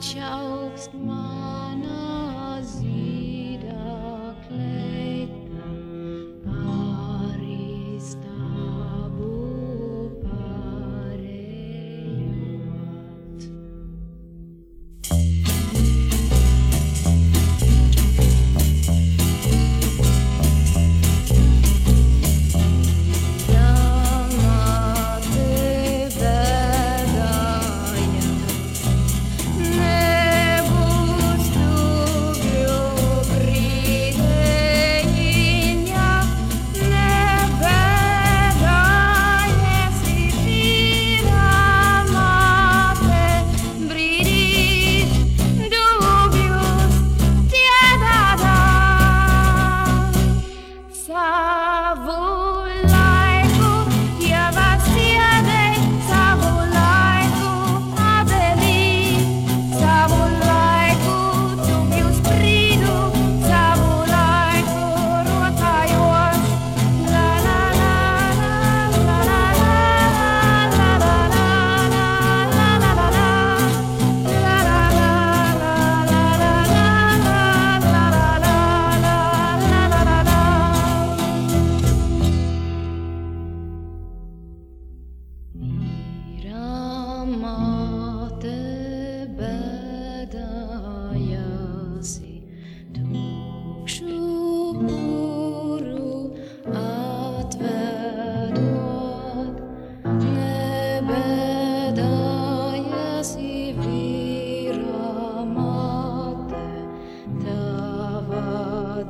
choked mine.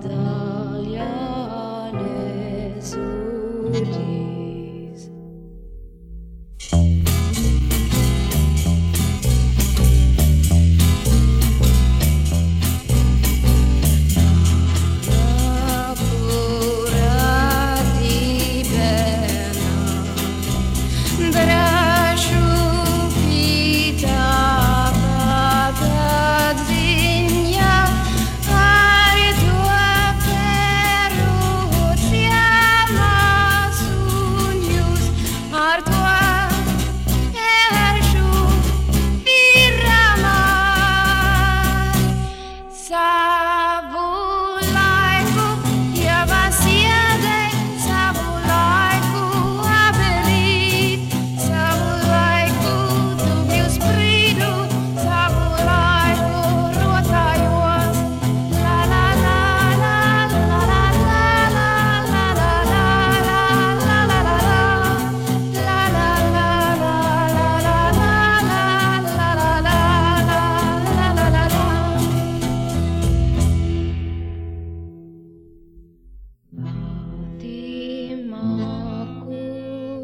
dark.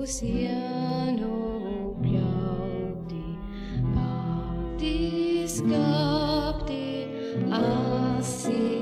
l'oceano piaudi, pati scapti assi.